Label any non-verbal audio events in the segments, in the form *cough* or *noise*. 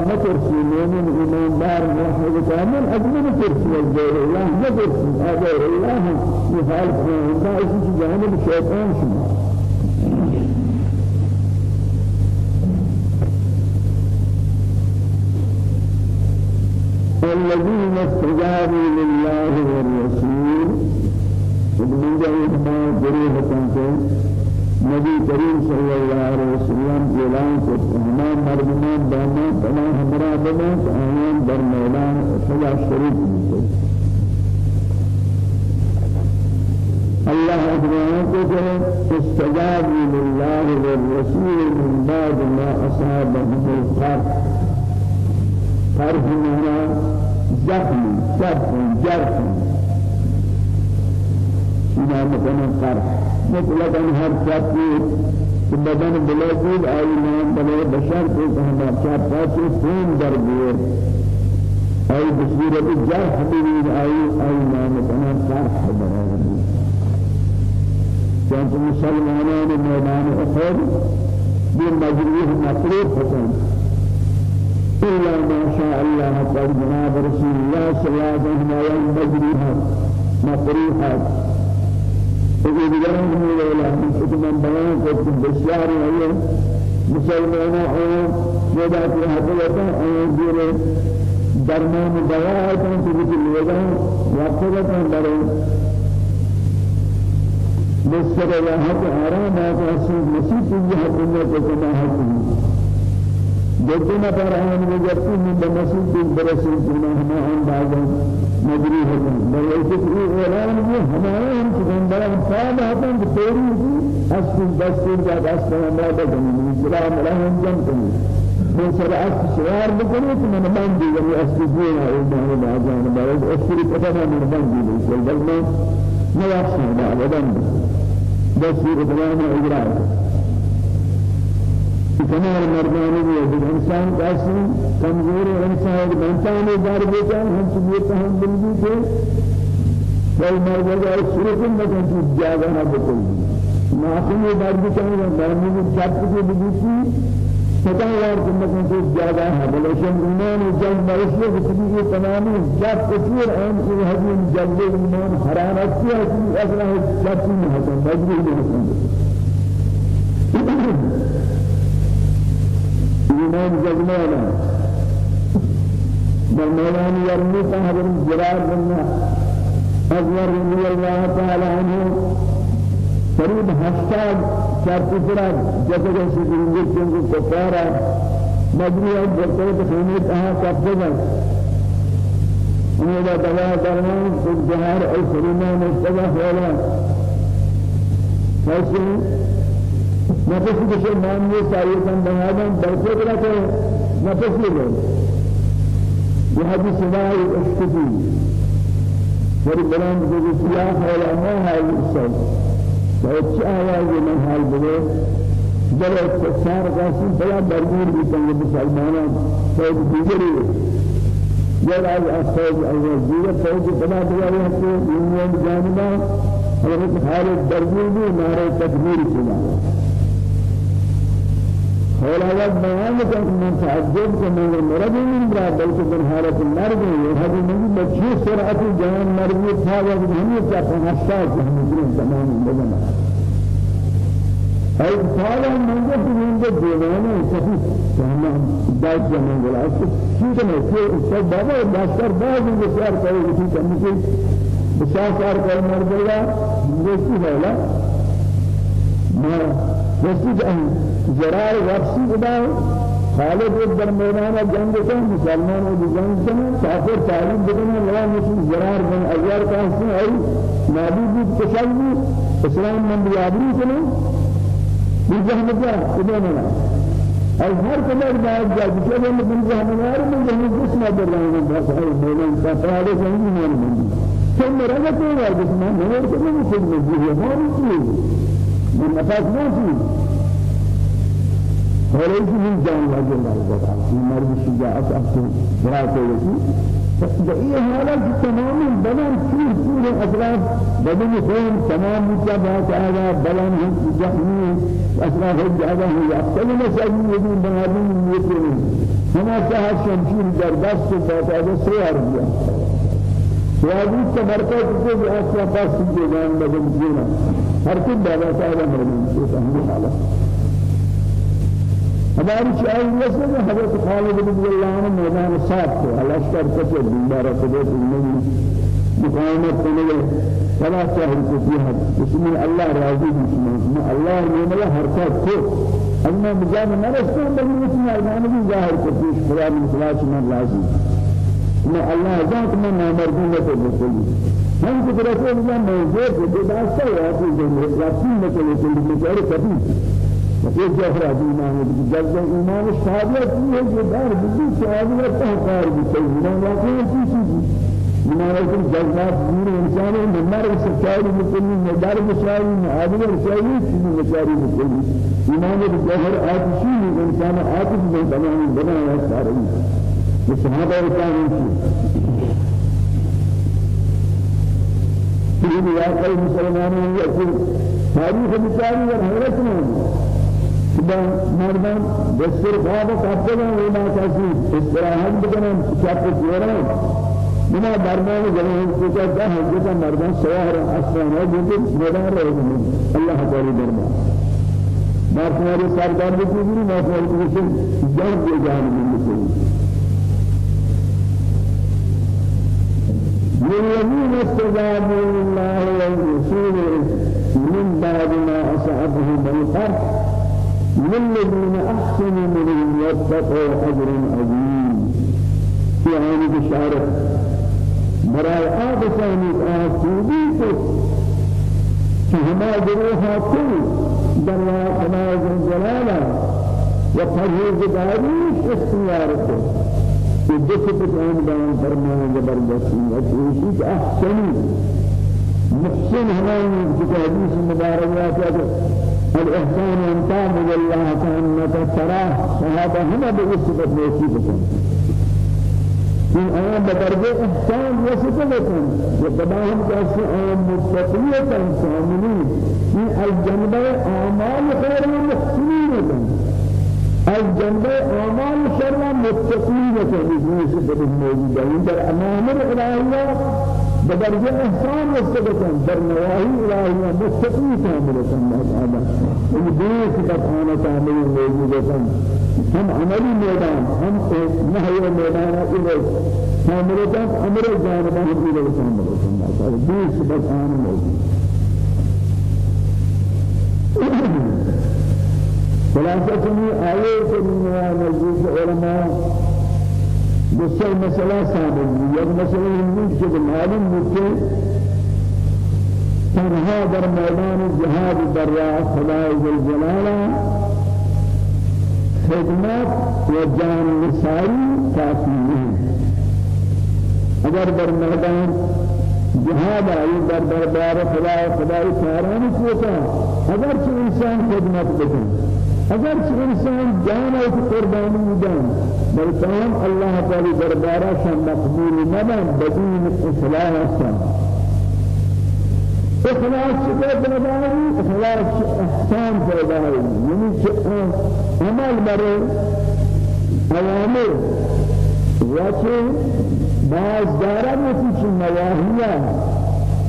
غير الله ما ترسي مؤمن إيمان دار موحد كامل أجمل ترسي غير الله جانب الشيطان شما بنا آیان در میدان خدا شریف میں الله أكبر كفر استجاب لله والرسول من بعد ما أصابهم القرح قرح منا زخم سبح جرح إلى مكان قرح مطلقا هر شخصی بدن بلوزید آئی بلے بشر کو ہم چار پاس خون در دیے آئی بصورت جرح بید آئی آئی نام کنا صرح برابر چونکہ مسلمانان میدان اخر بھی مجروح مقروف حسن إلا ما شاء الله قد جناب رسول الله صلى الله عليه وسلم مقروحات اگر دیگران ہمیں ویلا کہ من بیان کرتے بسیار ہے مسلمانوں اور جدا کی حقیقت اور دیرے درمان دوا ہے تو کہ لوگوں واقعات اندر مستر راحت آرام ہے کہ مسیح کی حکومت کو کما ہے جتنا پر آن میں جب تم بمسجد کے برسل تم ہم ہم باغ مجری ہیں بل ایسے کہ اعلان میں ہمارے ہم سکندر ہم صاحب ہیں کہ تیری رحم جن من سر اصل شعار بکنی من بندی یعنی اصل دین ہے باجان بارد اصل پتہ من بندی بل بل میں بدن دستور تمام اجرا کمال مردانی بھی ہے انسان کیسی کمزور انسان انسان دار بیچان ہم سے تحمل بھی تھے کوئی مرد کا شروع میں کہ جاگا نہ بکل ناخن دار بیچان مرنے کی جب کی بھی پتہ یار کہ میں کہ جاگا ہے بلشن ایمان جنگ مرشی کی یہ تمام جب کثیر ان کی حدین جلد ایمان حرارت کی أصلا جب نہیں ہے مجبور نہیں إيمان جزمانا بالمولان يرمي صاحب الجرار منا أزور رضي الله تعالى عنه. قريب هشتاد شرط فراد. جسد سيدنا جنگ كفارا مجري جلسة خيمة أها كفزا وإذا دواء درمان في الجهار أي سليمان مستوى فولا فاسم نفس بشر نام یہ سایہ کن بنادم برکت رکھے نفس لے یہ حدیث سنائی اشتفی فری بلان جو سیاہ حولا ما حال السل فاچ آواز من حال بلے جب اکتسار قاسم فلا برگیر بھی کنگے مسلمانان. فوج دیگری. جب آج افوج اول دیگر فوج بنا دیا ہے کہ دنیا جانبا حضرت خالد برگیر بھی ولا بيان كان من تعجب كمان المرض من بلا بل من حالة المرض. هذه من بچه سرعة جان مرض. تھا وہ ہم یہ کیا پہنچتا ہے کہ ہم دین تمام بدن اي قال من جو من جو دیوانے سبھی ہم داد جمع گلا شو تے کہ سب بابا دستر بعد بسیار کرے کہ ہم سے بسیار کر مرد گا یہ کی ہے ما رسید جرار وقتی بدا خالد در میدان جنگ سے مسلمان و جنگ سے کافر تعریف بدنے لگا مسلم جرار بن ازار کا سے ہے نبی بھی تشلی اسلام من بیابری سے نہیں جہنم کیا کدے نہ اور ہر قدر بعد جا کہ وہ من جہنم ہے من جہنم جسم در رہے ہیں بس ہے بولن کا فائدہ نہیں ہے من ثم رجعت إلى جسم نور كما مجيء ما يقول من فيه وليس من جان الله تعالى في مرض الشجاعة براءة وكي بقي حالات تماما بدن كل كل أطراف. بدن فهم تمام متابعة هذا بدن هم جهني أطراف الجهة هي أكثر مساجد يدين بنادم يكون هما سهل شمشير در دست باتا سيار تمرکز کو بھی آسیا پاس کی جان بدن جینا ہر کوئی بابا مرمون سے ہم حالت ہماری نسل میں حضرت خالد رضی اللہ عنہ میدان صاف کو الاشکر کچھ دوبارہ قدرت نہیں مقاومت کرنے فلا کہ یہ بسم اللہ راضی بسم نے ملا حرکت کو أما مجان نہ رسول بل بسم اللہ نے ظاہر کو پیش خدا من خلاص من راضی میں اللہ ذات میں نامردوں کو بکل ہم قدرت اللہ موجود ہے کہ داستا ہے کہ جو رسول میں چلے چلے بیچارے کبھی یہ جوہر ایمان ہے جب ایمان شہادت ہے جو دار بھی شہادت کا کار بھی ایمان واقعی ہے چیز ہے کہ جذبات دور انسان ہے مر سچائی مکمل مدار بشاری معادل رسائی چیز بشاری مکمل ایمان ہے جوہر آتشی انسان آتش میں بنانے بنایا سارے یہ شہادت رسان ہے یہ واقعی مسلمانوں کی تاریخ بشاری اور حضرت نے با مردان دستور خواب کافران وینا کسی استراحت بکنن چاپ زوران بنا درمان جنان کو کا جاه جتا مردان سوار اسمان ہے جو میدان رہے ہیں اللہ تعالی درمان ما تمہارے سردار بھی کی ما تمہارے کو جان دے جان میں للذين استجابوا لله والرسول من بعد ما أصابهم القرح للذين أحسنوا منهم واتقوا أجر عظيم. في عين بشارة براء آب ثاني آسودي فهما جروها كل دروا خلاص الجلالة وفرهز داريش اختيارته ودك بتعين بان فرمان زبردستی وتوشيك أحسنوا محسن همان في حديث المباركات الإحسان أن تعبد الله كأنك تراه وهذا هنا بإصفة موصيبة في آيام بدرجة إحسان وصفة وتباهم كأسي آيام متقية كاملين في الجنب أعمال خير محسنين الجنب أعمال شر متقين كاملين صفة موجودة عند الأمام الإلهية بدرجة إحسان مستقبل در نواهي إلهية مستقيم الله تعالى الدين صفات أنا كامل موجودة هم عملي ميدان هم نهي ميدان إليه كاملة أمر كاملة الله تعالى الدين صفات أنا موجودة خلاصة آية نزول علماء دوسر مسئلہ ثابت ہے یک مسئلہ ہندی کے معلوم تنها در میدان جهاد در راه خدای جلالا خدمت و جان نثاری کافی نہیں اگر در میدان جهاد آئی در دربار خدای خدای کارانی کوتا اگر چه انسان خدمت بکن اگر انسان جان أو قربانی میدن بلکه الله تعالی دربارش مقبول نبن بدون اخلاص اخلاص چه بدانی اخلاص احسان بدانی یعنی که عمل بره اوامر. وچه باز دارن وچه نواهیه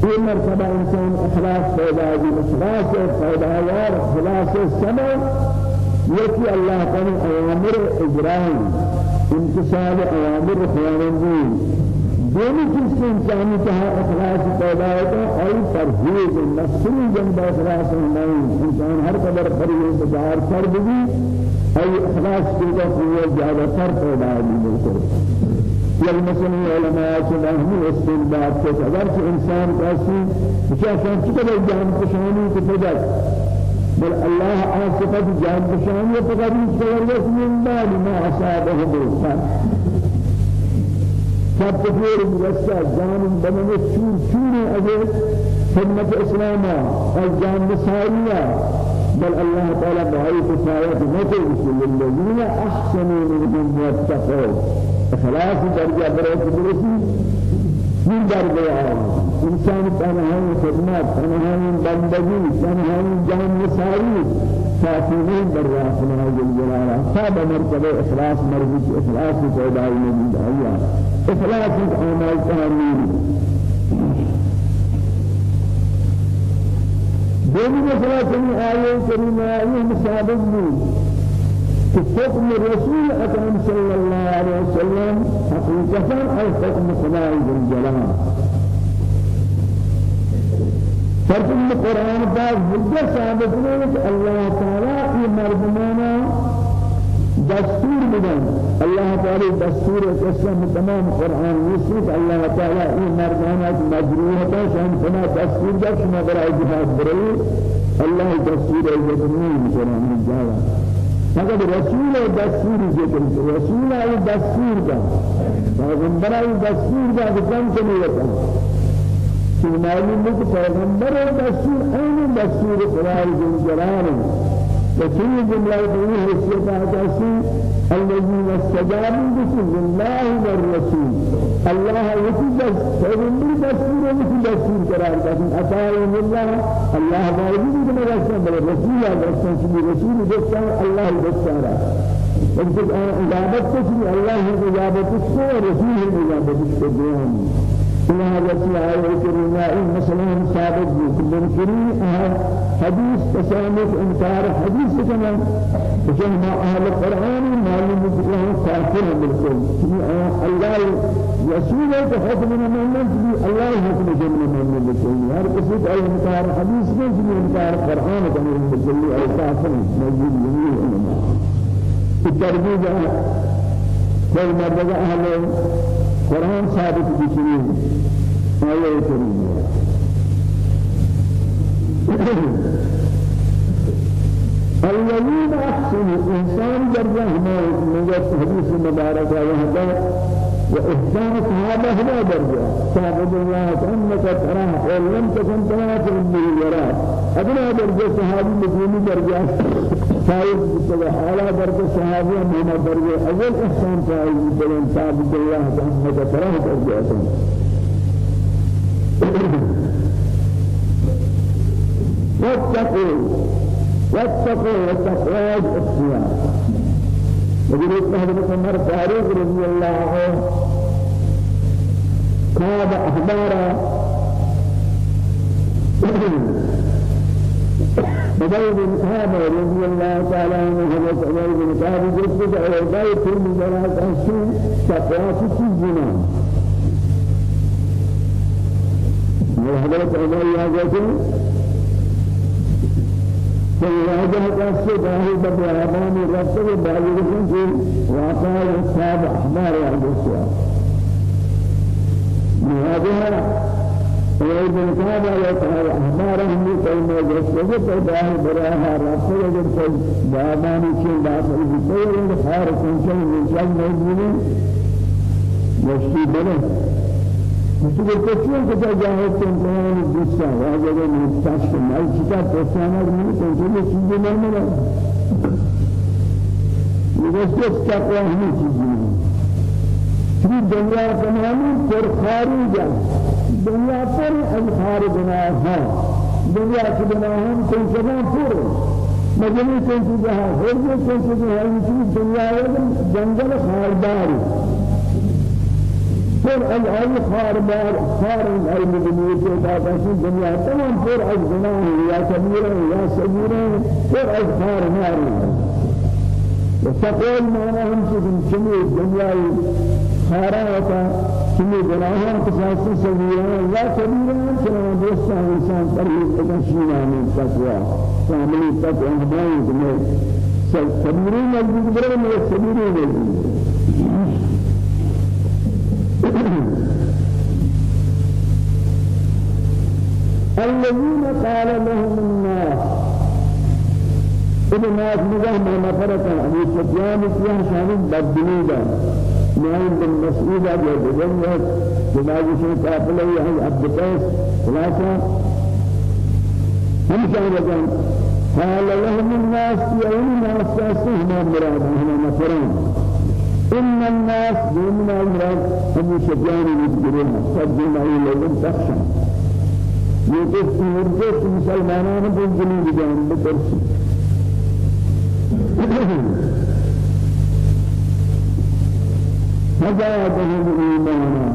این مرتبه انسان اخلاص پیدا اخلاص پیدا اخلاص سمع يكي الله تعالى أوامر إجرام امتثال أوامر خيانين دونی چیز سے انسانی کہا اخلاص پیدا ہوتا ہے اور جنب اخلاص نہیں انسان ہر قدر پرہیز بار کر بھی اور اخلاص کا قوت زیادہ تر پیدا ہوگی بالکل مثلا علماء نہیں استنباط سے اگر انسان کیا سن چکے جان کو پیدا بل الله آصفت جان بشان يتقرب سورة من بعد ما أصابه بالفعل سب تفیر مرسا جان بنن چور چور اگر خدمت إسلام اور جان بسائیہ بل الله تعالى بهاي كفاية مثل الذين أحسنوا منهم واتقوا اخلاص درجہ برے برسی من درجہ انسان تنہائی خدمت تنہائی بندگی تنہائی جان نسائی فاتحین در راہ خدا جل جلالہ سب مرتبہ اخلاص مربوط اخلاص پیدائی نبی دعیا اخلاص اعمال تعمیر دومی مسئلہ چنی آیے کریمہ آیے مسابق بھی کہ حکم رسول اکرم صلی اللہ علیہ وسلم حقیقتا ای حکم خدای جل جلال فرقم قرآن پاک حجت ثابت ہے کہ اللہ تعالی یہ مردمانہ دستور بدن الله تعالى دستور قسم تمام قرآن يسوع الله تعالى إيه مردانات مجروحة شان فما دستور جاب شما برای جهاد برای الله دستور الجميع قرآن الجالا فقط رسول دستور ذکر رسول آئی دستور دا پیغمبر آئی دستور دا بکن کنی وطن کہ معلوم ہے کہ پیغمبر دستور این دستور؟ خدای جل وكل جملة دونه حسيتها تأسي الذين استجابوا الله والرسول. الله يتجد فإن دستور وفي دستور قرار لكن أتاهم الله الله باوجود كما رسول بل الرسول رسول شبه رسول دستار الله دستار فإن إجابت تشري الله إجابت تشري رسول إجابت تشري إلى رسول الله كريمة مثلا ثابت بالكريم حديث تسامح إنكار حديث كمان فجمع أهل القرآن معلوم الله كافر بالكل. الله رسول حكم من من الله حكم جمع من بالكل. هر كسي أي إنكار حديث من إنكار القرآن كمان بالكل أي كافر موجود جميع التربية كل مرة أهل قرآن ثابت بشرين آية كريمة الذين أحسنوا إنسان جرّه ما نجد حديث مبارك وهذا وإحسان هذا هو درجة. تعبد الله كأنك تراه وإن لم تكن تراه فإنه يراك أدنى درجة صحابي مسلمي درجة. شايف بتلا أعلى درجة صحابي مهما درجة. أول إحسان شايف بتلا تعبد الله كأنك تراه درجة. واتقوا واتقوا واتقوا اختيار وجدت حضرت عمر فاروق رضي الله عنه. كاد أخبار. بدل بن كعب رضي الله تعالى عنه حضرت عمر بن كعب جسد أوضاع كل مجرات أشي تقوى في الزنا وحضرت عمر يا جسد فالواجه قصة داهي ببيابان رفض باجرهم في واقع الصحاب أحبار عند السؤال مواجهة وإذن كان يتعالى أحبارهم كلمة جسد فداهي براها رفض جسد بيابان شيء داخل بطير خارج شيء من شيء موجودين يشتي بله مثل الكثير كذا جاهد تنتهي الدسا وهذا من التشف ما يشتى تسامر من تنتهي شيء ما ملا يجلس تقوى هم شيء في الدنيا تماما پر خارجا دنيا پر الخار بناها. دنيا کی بناهم تنتهي پر. مجموعی تنتهي هر جو تنتهي هر دنيا جنگل خاردار پر از آئی خار بار خار از آئی مدنیت کے داخل دنیا تمام پر از گناہ یا کبیرہ یا صغیرہ پر از خار ماری وتقول معنى هم سجن شمي الدنيا خارا وتا شمي گناہوں قصاص صغیرہ یا کبیرہ چنان دوستا انسان ترہیب تکشینا من تقوی فاملی تقوی ہمائی میں کبیرہ مجبور برے میں صغیرہ مجبور. الذين قال لهم الناس. ابن ناس نجاه ما نفرت أبي سفيان فيها شامل بدنيدا نعيم بن مسعود أبي بجنة جماعة شيء قابل يا عبد القيس خلاصة هم شاهدين قال لهم الناس يا الناس تسمع مراد هنا نفران. إن الناس دون المراد أبو سفيان يذكرون قدم إلى لهم تخشى. يقف مرجس مسلمانان بالجنود جان بترسي فزادهم *coughs* إيمانا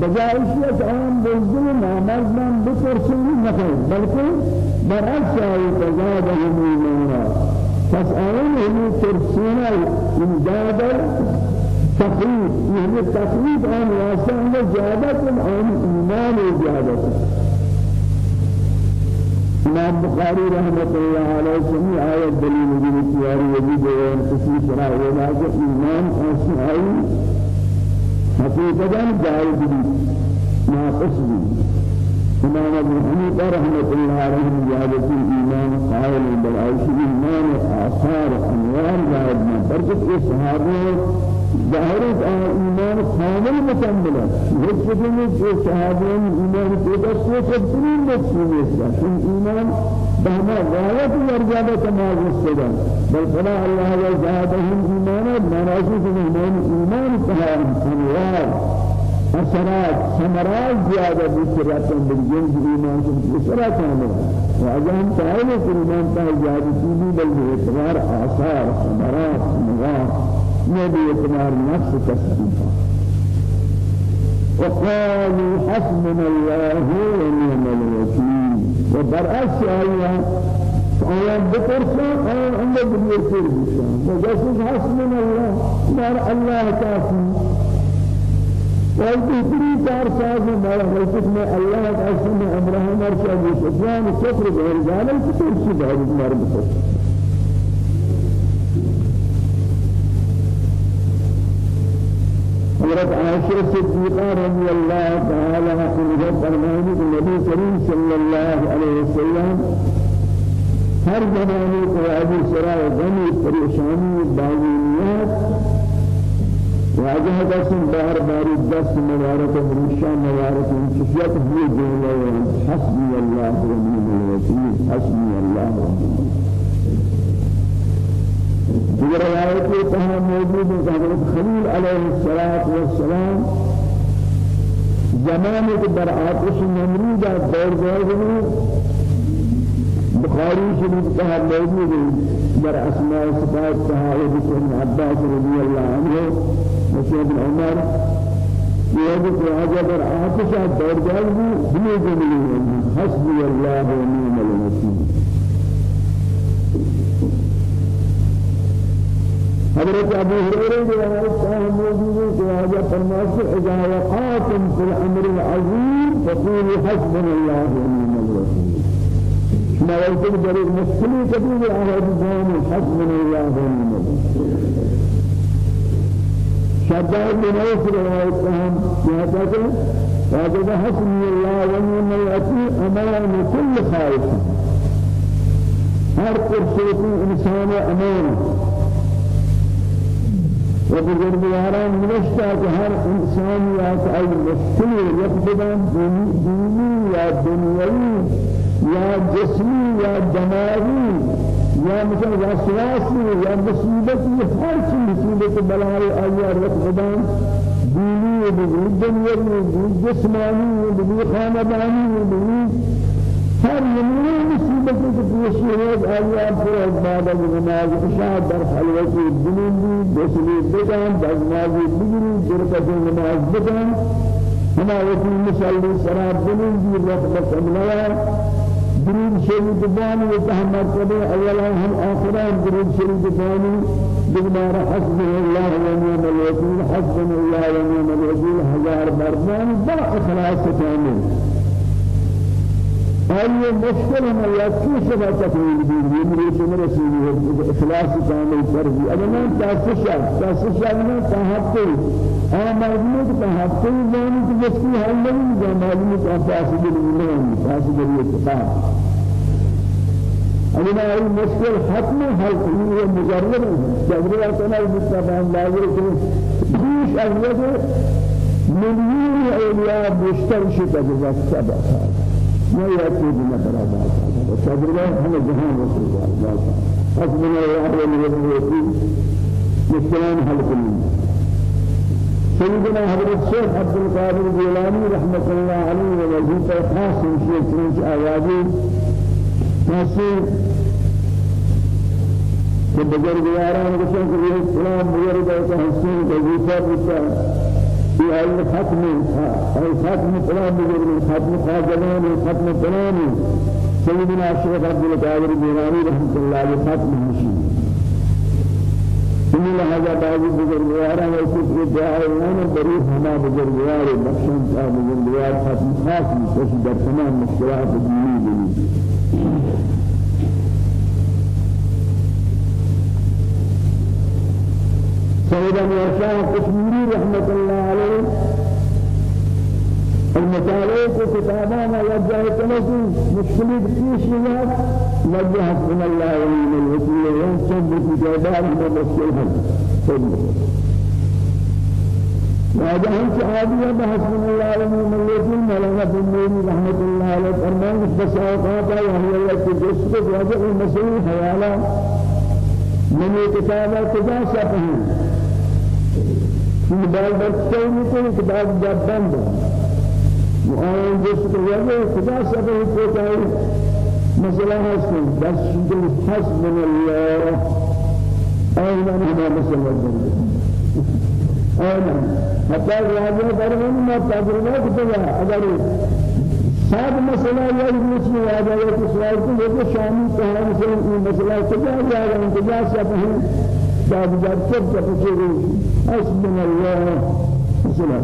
بجائے اس عام بزدل نامردان بترسل نخير بلکہ برعکس آئی فزادهم إيمانا ہمیں ترسینا امداد تقریب یعنی تقریب آن واسطہ ہمیں زیادہ کن آن ایمان زیادہ إمام بخاری رحمۃ اللہ علیہ سمی آیت دلیل دی تیاری وجود ہے کسی طرح ولا کہ ایمان اصل ہے حقیقتا جائز بھی ناقص بھی إمام أبو حنیفہ رحمۃ اللہ علیہ زیادت ایمان قائل بالعیش ایمان آثار أنوار زائد میں برکت کے صحابہ ظاہر ایمان کامل مکمل ہے یہ کہ جو صحابہ ایمان کو دستے تبدیل نہیں ہے ایمان بهما غاية مرجعة كما رسلا بل فلا الله وزادهم إيمانا ما رأسوا من إيمان تهام أنوار أسرات ثمرات زيادة بسرعة بالجنس إيمان بسرعة كاملة وأجهم تعالى إيمان تهام زيادة بل بإعتبار آثار ثمرات أنوار نبي اعتبار نفس تسبيحا وقالوا حسبنا الله ونعم الوكيل. وبرأس آية آية بترسى آية عند باليسير بشان وجسد حسبنا الله دار الله كافي. والبهتري دار ساز ما غلطت میں اللہ قسم ابراہیم اور شاہ سفیان شکر غیر ذالک ترسی بہر مربوط حضرت عائشہ صدیقہ رضی اللہ تعالی عنہ فرمانے کہ نبی کریم صلی اللہ علیہ وسلم. ہر زمانے کو ابھی سرا غمی پریشانی باغیات واجہ قسم بار بار دست مبارک برشا مبارک انشفیت ہوئی جملہ حسبی اللہ و نعم الوکیل حسبی اللہ و نعم دیگر روایت میں کہاں موجود ہے حضرت خلیل علیہ الصلوۃ والسلام زمانے کے در آتش نمرود دور گئے ہیں بخاری شریف کہا موجود در اسماء صفات کہا ہے ابن عباس رضی اللہ عنہ بن عمر یہ کہ آجا در آتش دور گئے ہیں ہمیں الوکیل حضرت ابو هريرة روایت صحیح موجود ہے کہ آجا فرماتے اذا وقعتم في الامر العظيم فقولوا حسبنا الله ونعم الوكيل ما يقول بريء مسلم كبير على الزمان حسبنا الله ونعم الوكيل شداد بن اوس روایت صحیح کہتا ہے هذا حسبي الله ونعم الوكيل أمان كل خائف هر قرصة انسان أمان وبزرگواران نوشتا کہ ہر انسان یا کہ مشکل یقدم دینی یا دنیوی یا جسمی یا دماغی یا مثلا وسواسی یا مصیبتی ہر چیز مصیبت بلائی آیا یقدم دینی و دنیوی و جسمانی و خاندانی و هر نمونه مصیبت کو پیش ہے آیا پر بعد از نماز عشاء در خلوت دنین بھی بسلی بدان نماز بگری درکت نماز بدان. ہمارے مسلی سراب بھی وقت قبلہ درود شریف بانی وتحمد كبير اولا هم آخرا درود شریف بانی. بمار حسب الله ونعم الوكيل حسبنا الله ونعم الوكيل هزار بردان بلا اخلاص كامل أي مشكلة ما يكفي سبعة تقول بيجي يمري سمر سيجي إخلاص كامل فرضي أنا ما تاسسا تاسسا أنا تهاتي أنا معلومة تهاتي زمان تجسكي هم من زمان معلومة تاسسا بالإيمان تاسسا بالإتقان أنا أي مشكل حتم حل هي مجرد جبريل أنا بتفهم لازم بيش أغلب مليون أولياء بشتر شتى بس سبعة ما يأتي برابر وصبر الله هم جهان رسول الله حسبنا الله ونعم الوكيل مشكلان حل كلهم سيدنا حضرت الشيخ عبد القادر الجيلاني رحمة الله عليه ووظيفة خاص من شيخ فرنش آوازي. تحصيل کہ بزرگواران کو کہ یہ اسلام بزرگ وظیفہ یہ ہے ختم؟ ہے ختم فلان بزرگ ختم خاجلان ختم فلان سيدنا الشيخ عبد القادر الجيلاني رحمه الله عليه ختم مشي إن هذا بعض بزرگوارا ويسوس الدعاء وأنا بريء هما بزرگوار بخشن تا بزرگوار ختم خاص مش در تمام مشكلات الدينية دي سيدنا يرشاه كشميري رحمة الله عليه. المطالعه کو کتاباں وجہ تنسی مشکلی پیش یاد وجہ حسن الله ونعم الوکیل ون چند کی جواب میں مشکل ہے وهذا هم صحابي بحسن الله ونعم الوكيل مولانا بن نوري رحمة الله عليه. فرمان بساقات وهي التي تسقط وجه المسيح حوالا من كتابة تجاسة فهم في بعض الكتاب كتاب جاب بند وآن جس کو یہ خدا سب کو چاہیے مسئلہ ہے بس شکل حسب الله أيضا هذا مسألة أيضا حتى راجع فرمان ما تجربة كتير أگر صاحب مسئلہ یہ مسئلہ ہے اگر تو سوال کو یہ شامی مثلا یہ مسئلہ کجا جا رہا ہے کجا سے صاحب جب سب کا پوچھے حسبنا الله مسئلہ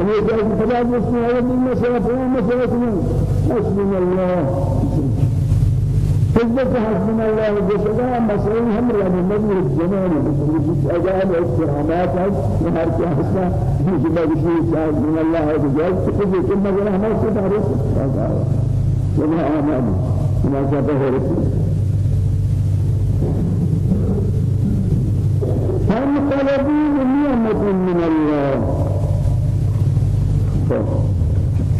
أنا جاي فلا مسلم هذا من مسألة فلا مسألة من حسبنا الله حزبك حسبنا الله بسجاء مسألة هم يعني مبني الجمال بس أجاب استرامات كي حسنا في جمال شيء حسبنا الله بجاي تقول كل ما جرى ما سيدارس وما آمن ما شابه رسول هم طلبوا نعمة من الله.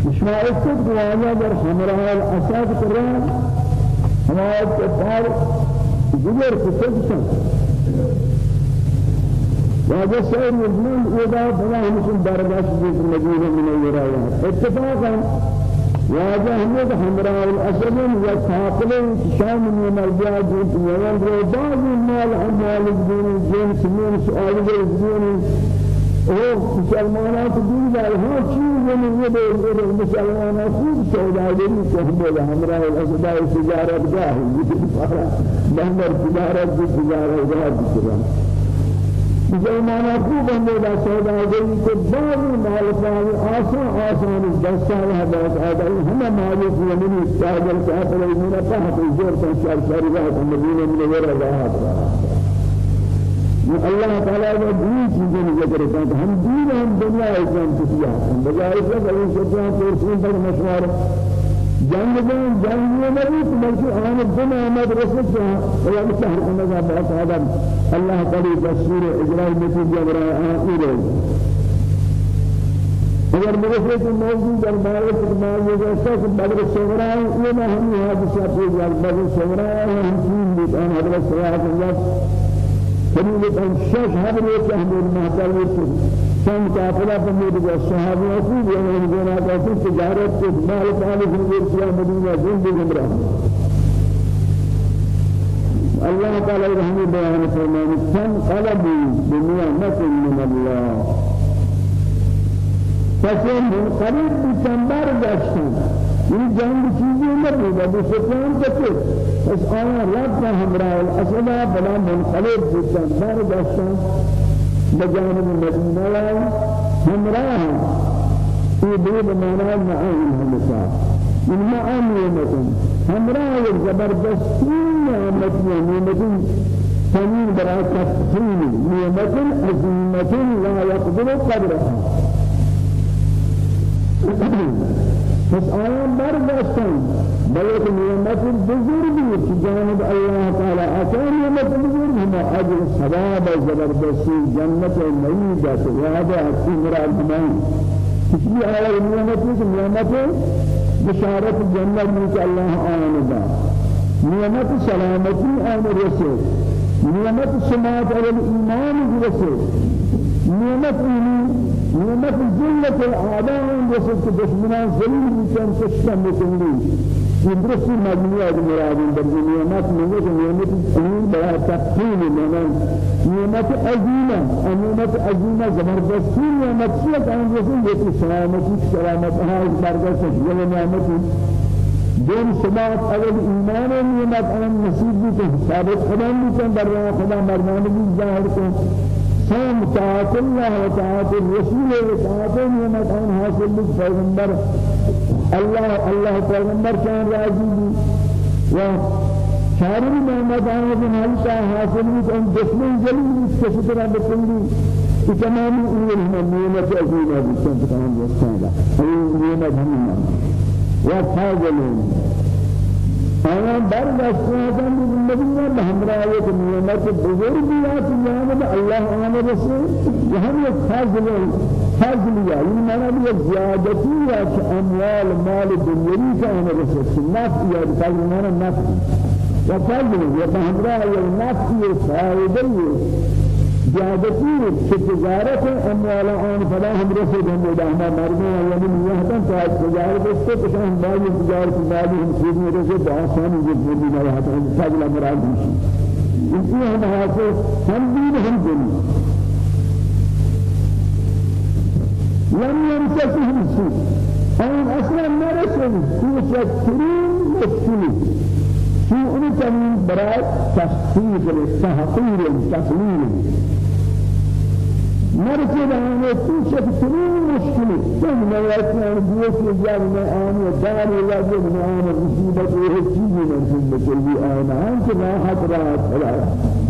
مشما اسد دعانا در همراه الاسد قرآن ہمارے کفار جگر کسجتن وهذا سير مجنون إذا فلا همشن برداشت في المدينة من الورايات اتفاقا وهذا هم همراه الأسد وثاقل شام من الجاج ويوم بعض المال أموال الدين الجنس من سؤال الدين أو مسلمانات دین دار ہر چیز میں یہ بے مسلمانات خوب سوداگری کو بولا ہمارا الاسداء تجارت گاہ بندر تجارت کی تجارت گاہ مسلمانات خوب بندر سوداگری کو بعض مالکان آسان آسان دستان حضرت آدم ہم مالک یمنی تاجر کافر من تحت جور شر شر راہ مدینہ من ورا راہ الله تعالى نے دین چیزیں ذکر کرتا ہے ہم دین ہم دنیا اسلام کیا ہم بجائے سے کہ ان سچوں کو رسول پر مشوار. جنگ میں جنگ میں تو بلکہ آن دن احمد رسول سے اور یہ شہر کو نظر بہت آدم اللہ تعالی تصویر اجراء نتیجہ برائے آخر ہے اگر میرے سے موجود دربار فرمان یہ ایسا کہ بدر صغرا یہ نہ ہم حادثہ پہ بدر صغرا ہم تین بھی آن حضرت صلی اللہ علیہ وسلم خليل بن شش هذا اللي يحمل المهتل يسوع كان كافلا بمود الصحابة يقول يوم الجنة كافل تجارة مال فعل في الجنة مدينة جند جمرة الله تعالى رحمه بيان فرمان تنقلبوا بنعمة من الله. فسن منقلب بتنبار داشتن یہ جنگ چیزیں نہ بود ابو سفیان کتے اس آیا رب ہمراہ الاسدہ بلا منقلب بودن بار داشتن بجانب ہمراہ یہ دو بمانا معاون ہمسا من معاون نعمتن ہمراہ زبردستی نعمت نعمتن تنين برا تفصيل نعمة عظيمة لا يقدر قدرها. بس آیا برداشتن بلکہ نعمت بزرگی کی جانب اللہ تعالی آتا نعمت ہما اجر ثواب زبردستی جنت نعیدت وعدہ کی مراد ہمائیں کسی آیا نعمت کی نعمت بشارت جنت میں کہ اللہ آن دا نعمت سلامتی آن رسے نعمت سماعت علی ایمان رسے نعمت نعمت جلة الأعداء وصلت دشمنان ظلم كان تشتم مسلمين يدرس مجموعة مراد در نعمت نعمت نعمت أمين بلا تقييم نعمت نعمت عظيمة. نعمت عظيمة. زبردست نعمت شيء كان يقول يكي سلامتي سلامت هاي بركة شجع نعمت دون سماعت اول ایمان نعمت ان نصیب بھی ثابت خدا بھی در خدا مرمان بھی ظاہر کو سام طاعت الله وطاعت الرسول وطاعت نعمت. آن حاصل لك پیغمبر الله الله پیغمبر كان راضي بي و نعمت ان من حالتا حاصل لك آن دشمن جلیل كشتر بكلي تمام اول من نعمت عظيمه بكم تمام يستاهل هي نعمت هم وفاضلون آیا بر دستان نبی نے ہمراہ ایک نعمت بزرگ یا نعمت اللہ آنے رسول. ہم ایک فضل فضل یا یہ معنی بھی زیادتی یا اموال مال دنیوی کا آنے رسول نفع یا فضل معنی نفع و فضل یا ہمراہ ایک نفع فائدہ زیادتی کہ تجارت اموال آن فلا ہم رسید. ہم دہما مردوں یعنی نیہتاں تو آج تجارت اس کو کشان باقی تجارت باقی ہم سیدھی رسید. آسانی جب بودی نہ رہا ہم فضل مراد ہمشی اسی ہم حاصل ہم دین ہم دین لم يمسكهم سوء. أين أصلا ما رسل هو شكرين مسكين شو أنت برای تخفیف التحقیر التقلیل مرکز آنے تو شکترین مشکلی تم نوایتی آن دیوش جاب میں آنے دار یا جب میں آنے مصیبت یہ چیزی مرسل بکلی آنے آن. کے راحت راحت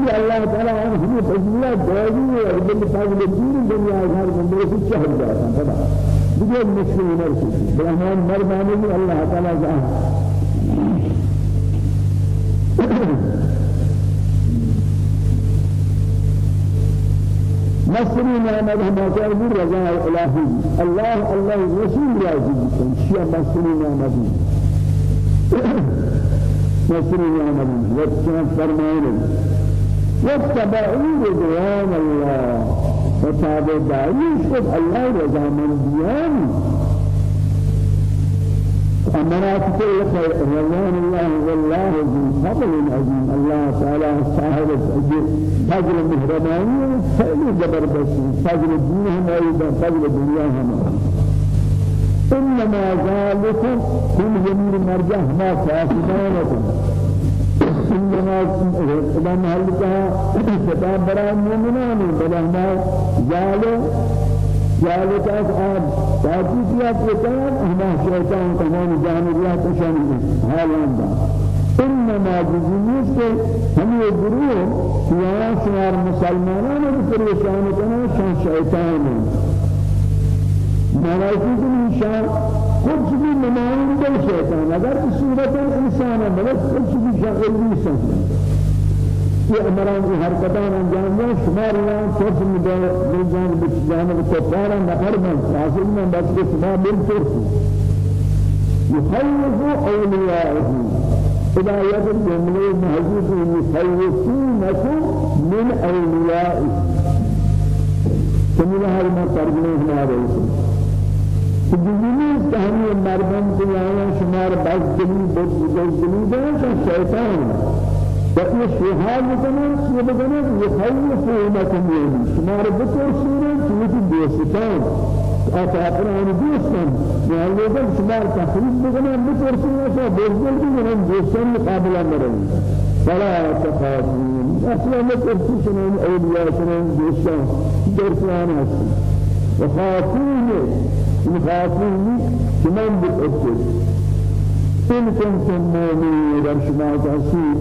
چیز اللہ تعالی آن ہمیں فضلہ دائمی ہے بل فضل دین دنیا ہر بندے سے چہر جاتا ہے دیگر مشکل مرسل برہمان مرمانے بھی اللہ تعالی جاہا مصري نعمة ما كان رجاء الإلهي. الله الله رسول راضي بكم شيء مصري نعمة *coughs* مصري نعمة وكان فرمائنا واتبعوا رضوان الله. وتابع داعي الله رضا من ديانه أمرات كل رضوان الله والله ذو فضل عظيم. الله تعالى صاحب فضل مهرباني فضل زبردست فضل دينهم أيضا فضل دنياهم إنما ذلك كل جميل مرجع ما فاسدانكم إنما إذا محلتها كتاب برا المؤمنين بلا ما ذلك ذلك أصحاب تاتيكيات وكان هما شيطان تمام جانبيات تشان حالان دا إنما جزيس هم يدرون يا شمار مسلمانان بفرشان كنا شان شيطان ملائكة شان خود بھی نمائندہ شیطان. اگر صورت انسان ہے بلکہ خود بھی شان ابلیس یہ امران کی حرکتان انجام دیں شمار یہاں فرس میں دل جانب جانب کفارا نفر من حاصل میں بس کے شما بالفرس يخوف أولياءه إذا يقول جملة محجوب يخوفونكم من أوليائه سمينا هذا ما ترجمه هنا رئيس جنوب تهني مرمن بيانا شمار بس جنوب بس جنوب ده شيطان بقي شهاد بكنا شيء بكنا يخوفونكم يوم شمار بطور سورة تيجي دوستان. عن دوستان. لو شمار تخريج بكنا بطور سورة شو بيزول بكنا دوستان مقابل أمرهم فلا تخافون. أصلا ما ترسلون أولياء سنين دوستان. درسان هستي وخافوني مخافوني كمان بتأكد إن كنتم مؤمنين شما تحسين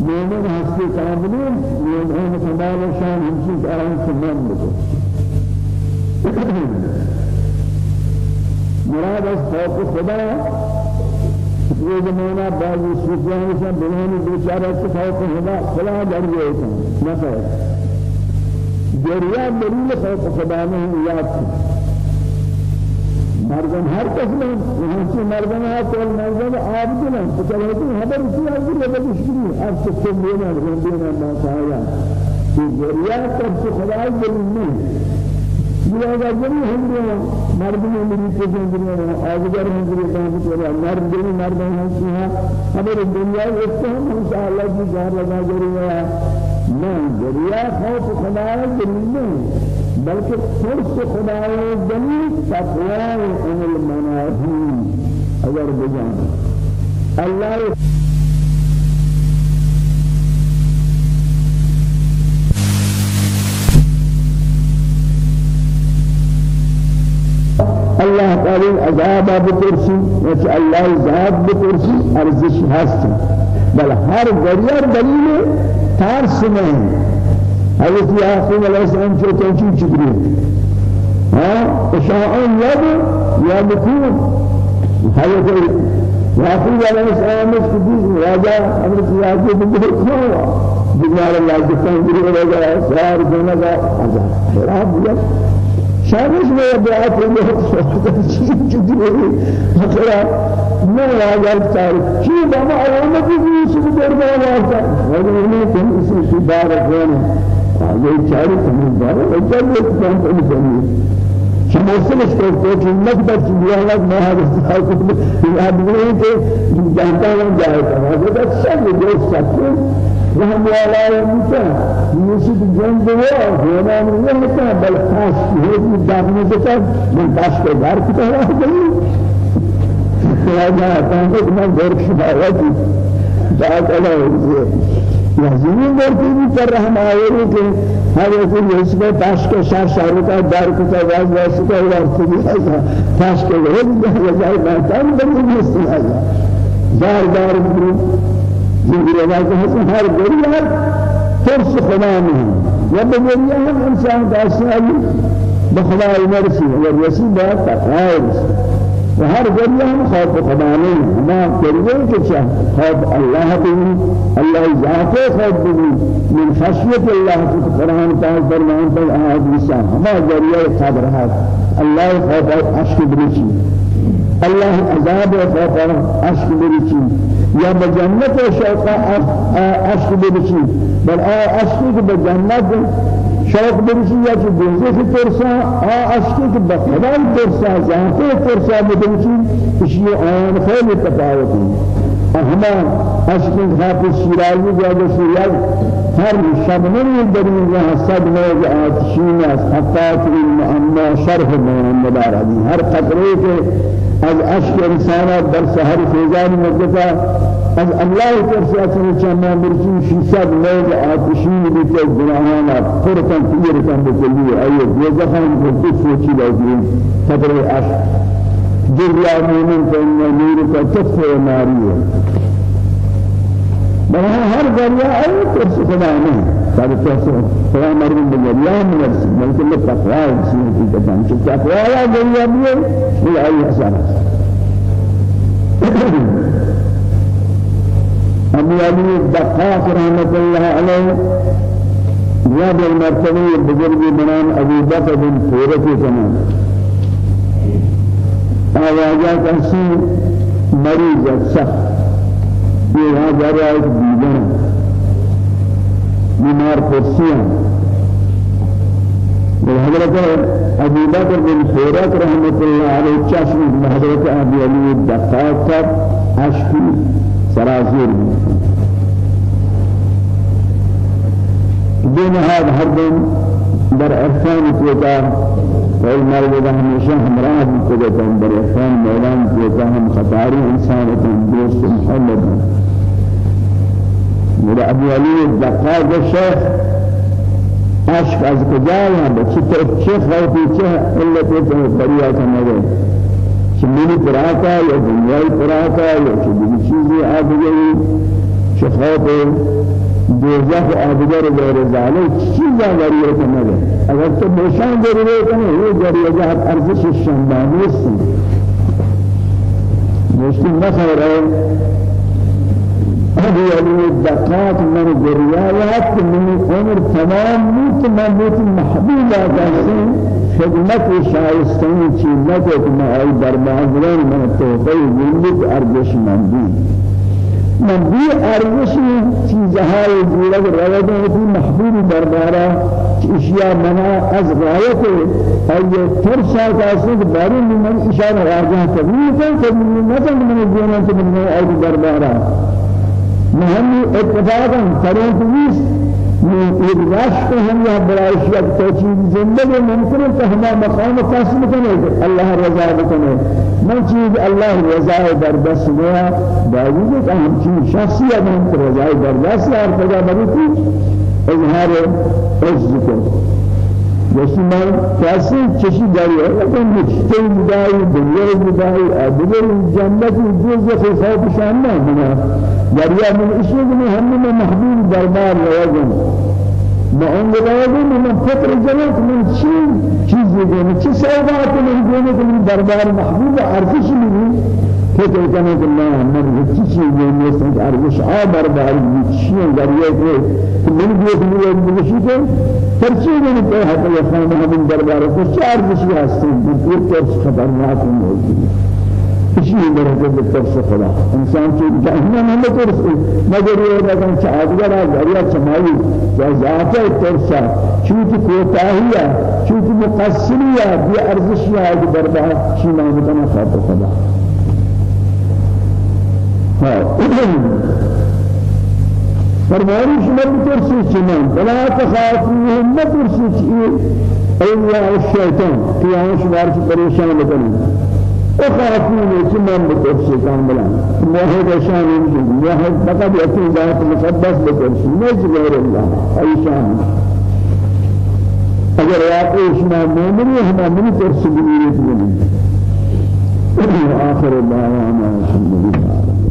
مومن هستی کاملین مومن کمال شان همچیز آن سمان بکن مراد از خوف خدا یہ زمانہ بعض صوفیان سے بنانی بیچارہ سے خوف خدا خدا در گئے تھے نہ کہ جریان دلیل خوف خدا نہیں یاد مردم هر کس من هنچی مردم ها کل مردم عابدن تو چلو تو خبر چی از این لبه بشکری هر چه بینا بینا ما سایا کہ ذریعہ تب سے خدا دلیل نہیں یہ اگر جنی ہم دیا مرد میں میری چیزیں دنیا آجگر ہم دنیا کہاں سے مرد دنی مرد ہیں سیہا ہمیں دنیا اس کو ہم انشاءاللہ کی جار لگا ذریعہ نہ ذریعہ خوف خدا نہیں بلکہ فرص خدا دلیل تقوی ان المناهی اگر بجانا اللہ الله تعالى عذاب بترسي وش الله ذات بترسي ارزش هست. بل هر غريار دليل ترس نہیں حضرت یعقوب علیہ السلام جو تنچی چکری ها؟ اشاعون يد يبكون حضرت یعقوب علیہ السلام اس کی راجا حضرت یعقوب بن کھوا بجار اللہ جتن گری راجا سار جنہ کا عذاب خراب شامش میں بیعت ہے جدی مثلا میں راجل تاریخ کی بابا علامت کی اس دربار آتا وہ نے تم اس کی بار کون یہ چاری سمجھدار ہے جب ایک کام شموسلش کو تو کہ مقدر دنیا لگ میں ہے کہ آدمی کے جانتا ہوں جائے گا وہ سب جو سب رحم الله يمكن يوسف جنب هو هنا من يمكن بل خاص هو دامن بتا من کے گھر کی طرح گئی راجا تاکہ میں غیر شفاعت ذات اللہ یا زمین پر بھی کر رحم آئے کہ ہر ایک یوسف باش کے شار شار کا دار کو آواز واسطہ ہے واسطہ بھی ہے باش کے وہ جائے میں تم بندی مستحا دار دار زندگی روایت ہے ہر ذریعہ فرص خدا میں یا بذریعہ ہم انسان کا اسائی بخدا مرسی اور رسی بات تقاعد وهر ذریعہ خوف خدا نہیں ہم ذریعہ خوف اللہ بھی اللہ ذات خوف بھی من خشیت اللہ کی قرآن تعالی فرمان پر آیات نساء ہم ذریعہ قدر ہے اللہ خوف عشق برچی الله عذاب وفاق عشق برچی یا بجنت شوق عشق برچی بل عشق بجنت برچی یا چه دوزخ ترسا عشق بخدای ترسا؟ ذاتی ترسا برچی اشی آن خیلی تفاوتی. اهما عشق حافظ شیرازی جاده شیراز هر شبنی درین راه صد موج آتشین است حتی که این شرح محمد عربی هر قطره که از عشق انسان در سحر فیضان مدتا از الله ترسیات چما مرجو شیصد موج آتشین بیت گناهانا فرتن پیرتن بکلی. ایه دوزخان بکلی سوچی لازم قدر عشق. جریا مومن فإن نور تطفئ ناریه بلها هر ذریعہ ہے ترس خدا نہیں سارے ترس خدا مرد من الرس بلکہ لے تقوی ہے کی قدم کہ تقوی بھی ہے یہ آئی حسن أبو علی دقاق رحمت اللہ علیہ یا بالمرتبه بزرگ بنان أبو بکر بن فورت زمان آوازات اسی مریض سخت جا رہا ایک بیمار بیمار پرسیاں حضرت أبو بکر بن خیرت رحمت اللہ علیہ چشم حضرت ابی علی دقاق تک عشقی. سرازیر. دین هذا هر دن در عرفان کیتا والمرد همیشه همراه کیتا در عرفان میدان کیتا هم خطاری انسان دوست محمد. میرا ابو علی دقاق الشيخ عشق از کجا ہے بچی تو چه خوفی چه علت تو دریا سمجھے میری پراتا یا دنیای پراتا یا کہ بھی چیزیں آدگری چه خوف دوزخ آدگر غیر ذالک چیزاں ذریعہ سمجھے اگر تو بشان ضرورت ہے یہ ذریعہ جہت ارزش الشمبانی است مشکل نہ ہے هذه الدقات من الرياضات من عمر تمام موت من موت محبوبة جالسين خدمت شایستانی چیزات که ما ای دربازران من توفیق زندگی ارزش مندی. من بی ارزشی چیزهای زیرا روادن فی محبوب دربارا اشیاء منا از غایت ای ترشا کاسی که باری من اشاره راجع کبیر کن کبیر نکن من دیوان سے من ای دربارا مهمی اتفاقا فرنت نیست یہ رشت ہم یا برائش یا تو چیز زندگی ممکن ہے کہ ہم مقام قسم کرے اللہ رضا بکنے من چیز اللہ رضا در دست گیا باوجود کہ ہم چیز شخصیت ہم رضا در دست ہر پیدا بری اظہار عز میں کیسے چشی داری ہے لیکن مشتے جدائی دنیا جدائی ادبر جنت جز خصوصات شان نہ بنا دریا من اشیاء میں ہم نے محبوب دربار ما اون لوازم من فطر جنت من چی چیزی دینے چی سوابات من کہ من دربار محبوب عرفش ملی فکر کرنے کہ اللہ ہمیں چی چیز دینے سے عرفش آ دربار چی دریا کے من دیے کہ من کے ترچی میں تو ہے کہ خان ہم دربار کو چار بشی ہستے ہیں دور تو خبرناک موجود اسی درجه بترس خدا. انسان کی جہنم میں ترس مگر یہ رقم چادر دریا چمائی یا ذات ترسا چوت کوتاہیا چوت مقصریا بی ارزشیا کی دربار شیما بتنا خاطر خدا. فرمانی شما بترسی چنان بلا تخافوهم نترسی چیئے اولیا الشیطان قیام شمار سے پریشان بکنی وخافون كمان بكرسي كاملا واحد شان يمكن واحد فقط يكون ذات مقدس بكرسي ليس غير الله أي شان اگر واقعی شما مومنی ہما منی ترسی بلیت بلی آخر دعوانا الحمد لله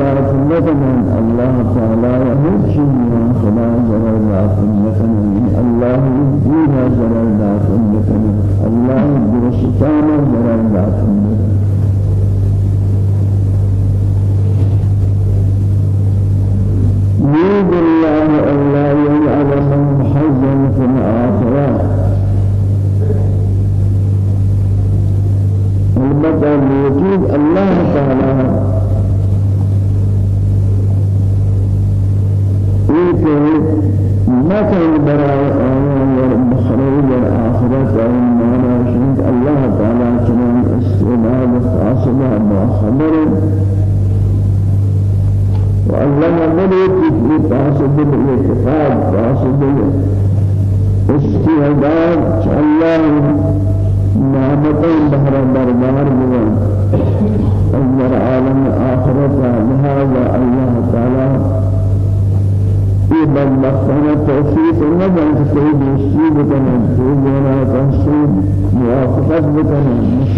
خلاف الله تعالى يهجم خلا الله داخل نتمن الله الدين زرر داخل الله الدرستان زرر داخل نتمن يريد الله ألا يجعل من حزن في الآخرة البقى الوجود الله تعالى gracias.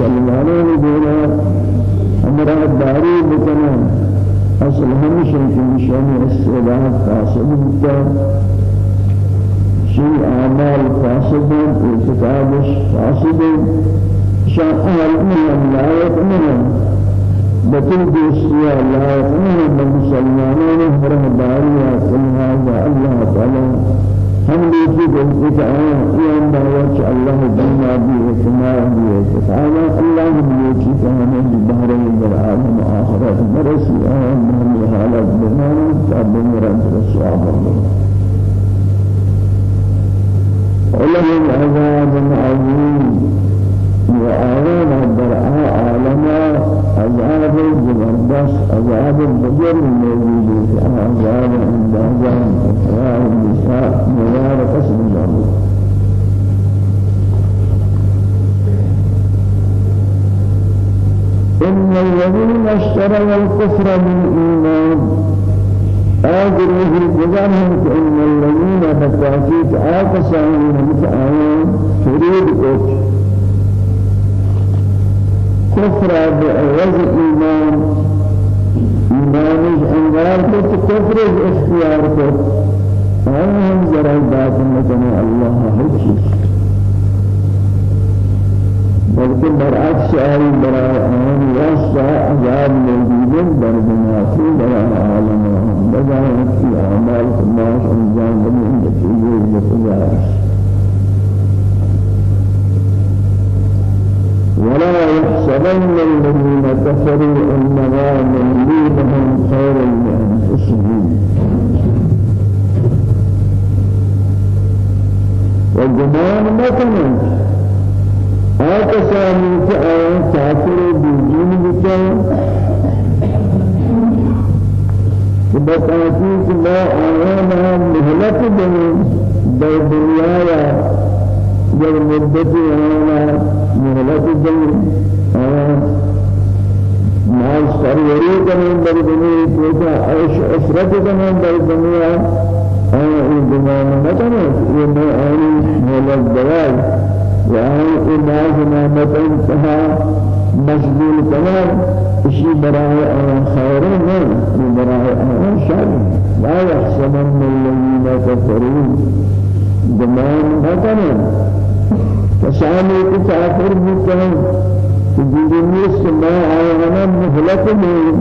مسلمانوں نے دینا ہمارا داری بکنا اصل ہمیشہ کی نشانی استعداد فاسد ہوتا شیع آمال فاسد ارتكاب فاسد. شان أهل من لا يؤمنون بطل دوسریا اللہ تعالی مسلمانوں نے حرم ہر ہدایت اللہ تعالی. هم لوگ کی بہتی کہ آیا ایام دعوت کہ اللہ دنیا بھی سماع بھی ہے تعالیٰ اللہ ہم لوگ کی کہ ہمیں بھی مرد علم عذاب عظیم۔ وآلام برعا عالما عذاب الزبردس عذاب البجر الموجود عذاب اندازا إسراء النساء مبارك اسم الله إن الذين اشتروا الكفر بالإيمان آجره بجانهم إن الذين بتاكيد آتسانهم بتعاون تريد أكثر كفر بعوز إيمان إيمان أنوار كت كفر الإختيار كت أهم زرع باطن لكم الله حكي بلکہ برعکس آئی برای آن واسطہ عذاب ملدیدن در بناسی برای عالم بجائے اکی آمال خماس انجام بنی نتیجے لکھا ولا يحسبن الذين كفروا إنما نمليهم خير لأنفسهم. وجمان مثلا آتسامي كأي كافر بجنبك. بتاعه بتاتيك ما آيانا مهلك بني بالدنيا در مدت آيانا مهلت آيانا مال سروری کنن در دنیا کوتا عیش عشرت کنن در دنیا این دنیا نکنه یہ میں آنی مولد دوال و آن این باز نعمت انتہا مشغول کنن اسی برای آن خیر نہیں برای آن شر. لا يحسبن الذين كفروا دمان نکنن که کافر بکنن دنیا سما آیا مهلت میں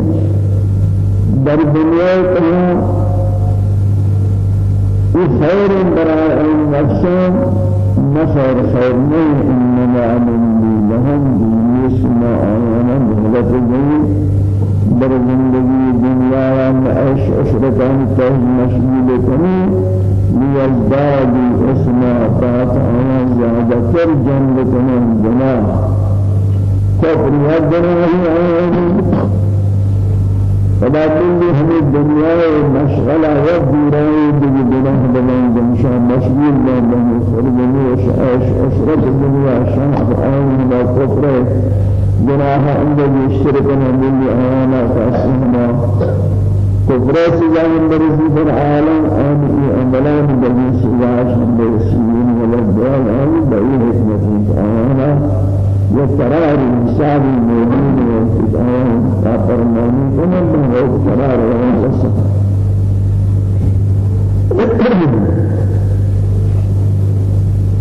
در کہاں یہ خیر برای نفسان نخیر خیر نہیں انما من لهم. دنیا سما آیا مهلت میں در زندگی دنیا میں عيش عشرتان تہج مشغول لیزدادی اسما طاعت آیا زیادہ تر جنب کنن جناح كفر يدنا فلا كل هم الدنيا مشغلة وديران بجي بنا بنا جمشان مشغول خرجني وشعاش أشرت الدنيا شمع آن لا كفر. جناح عند يشتركنا من آيانا فاسمنا كفر سجان مرزي في العالم آن أملان بجي سجاش من بيسين ولا الدوال آن بأي حكمة آيانا وقرار الإنسان المؤمن والفتاة كفرماني كما هو قرار والإنسان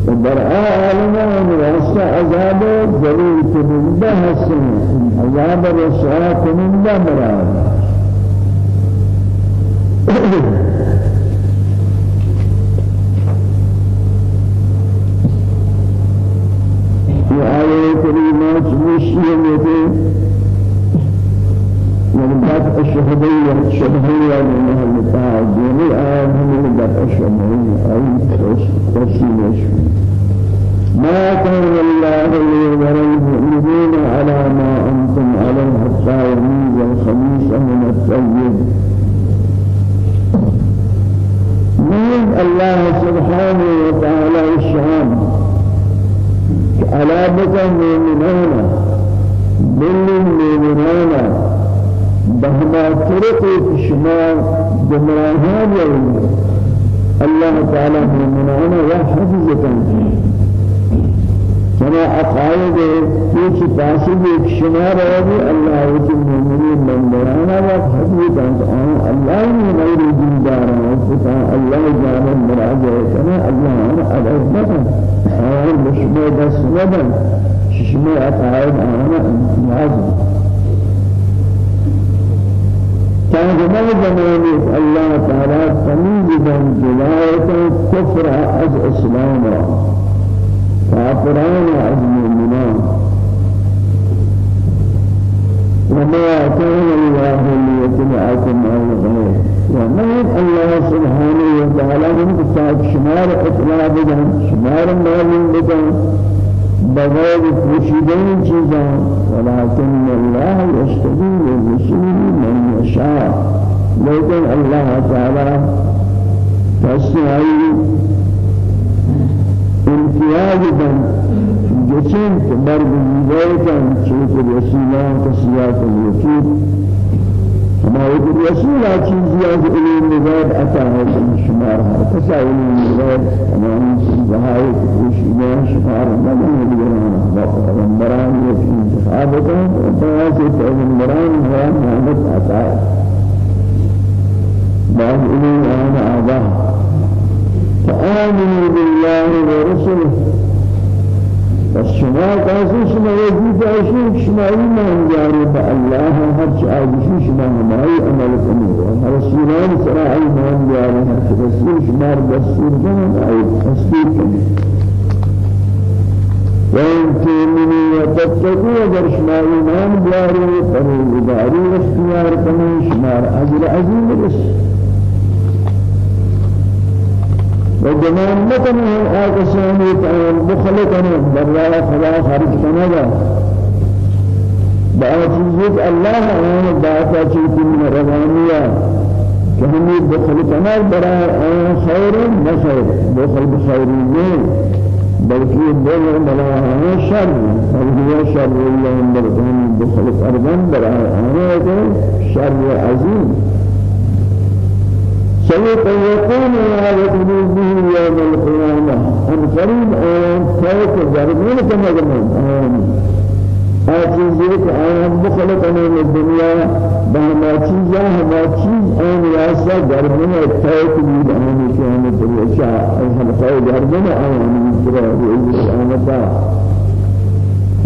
ودر عالمان واسع عذاب ضرور كمن بحسن عذاب رسوا كمن مراد آية كريمات مشيئة من بعد الشهدية الشهدية من أهل جميع آية من بعد الشهدية أي تفصيل ما كان الله ليذر المؤمنين على ما أنتم عليه حتى يميز الخبيث من الطيب من الله سبحانه وتعالى الشام على بك المؤمنون من المؤمنون بهما طرق شما جمراهان يوم. الله تعالى المؤمنون وحفظة كما عقائد كيف تاسب شما روي الله المؤمنين من درانا وحفظة الله من غير دين دارا الله جعل المراجعة كما الله أنا أبدا آن مشمه دست ندن عقائد آنا امتیاز كان جمال زمانه الله تعالى تميز بين جلاية كفر از اسلام كافران از مؤمنان. وما كان الله ليتبعكم على غيره وما الله سبحانه وتعالى من كتاب شمار اطلاع شمار معلوم بدن. بغير فشدين چیزا. ولكن الله يشتغل للرسول من يشاء لكن الله تعالى تسعي امتياز بن جسم مرد بيتا شوف الرسولان كسيات الوجود ما يقول رسول چیزی از علم نگاه عطا ہے شمار ہے کسا علم نگاه تمام جہائی کوشیدہ شمار نگاه نگران با پیغمبران یک انتخاب کا بعض پیغمبران ہے محمد عطا بعض علم آن آبا فآمنوا بالله ورسله. بس شما کسی شما وجود عشق شما ایمان جاری با الله هر چه شما عمل کنید. و رسولان سرا ایمان جاری هر چه رسول شما دستور کنید ای تصدیق کنید. وإن تؤمنوا وتتقوا أجر شما إيمان جاري فريداري اختيار کنید شما أجر عظيم رسول وجمان مكنه آكساني مخلقنا برا خدا خارج بعض چیزیں الله أنا باتا چیزیں من روانیہ كهني بخل كمال براء خير ما خير بخل بخير نہیں بلکہ بول بلا شر. بلکہ شر اللہ اندر بخل فرمان براء آنے شر عظیم. سوف يكون هذا به يوم القيامة. أن قريب آيان فوق جرمين كما جمعين آچیزی که آیان بخلق انہیں الدنیا بہما چیزا ہما چیز آن واسا گردن اتاک بید آنی که آن دریشا حلقہ گردن آیان بکرہ رئیس آنتا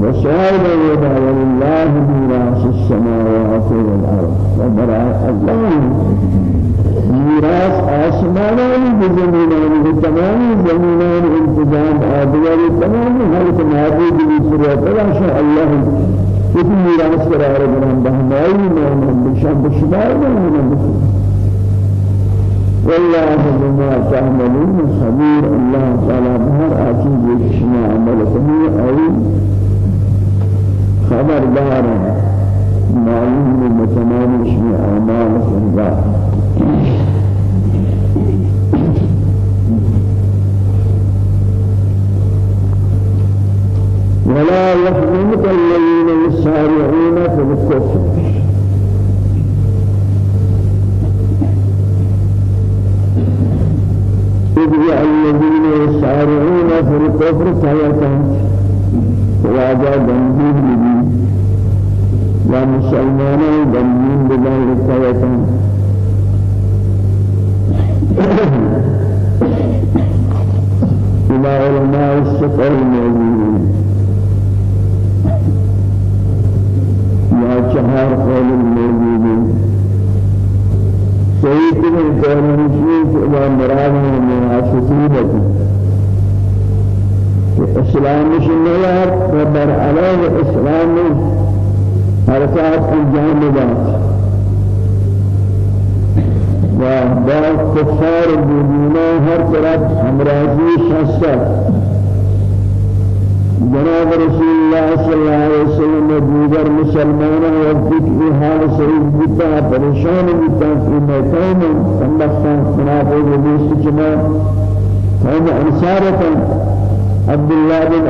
وشاهد يدا ولله ميراث السماوات والأرض. وبراء الله. ميراث آسمانان بزمینان تمام زمینان انتظام آدیار تمام حالت معبود بسرعت ولا شاء الله كتب ميراث قرار بنام بهمائي مؤمن بشام بشبار مؤمن والله بما تعملون خبير الله تعالى بهر آتي بشما عملكم أي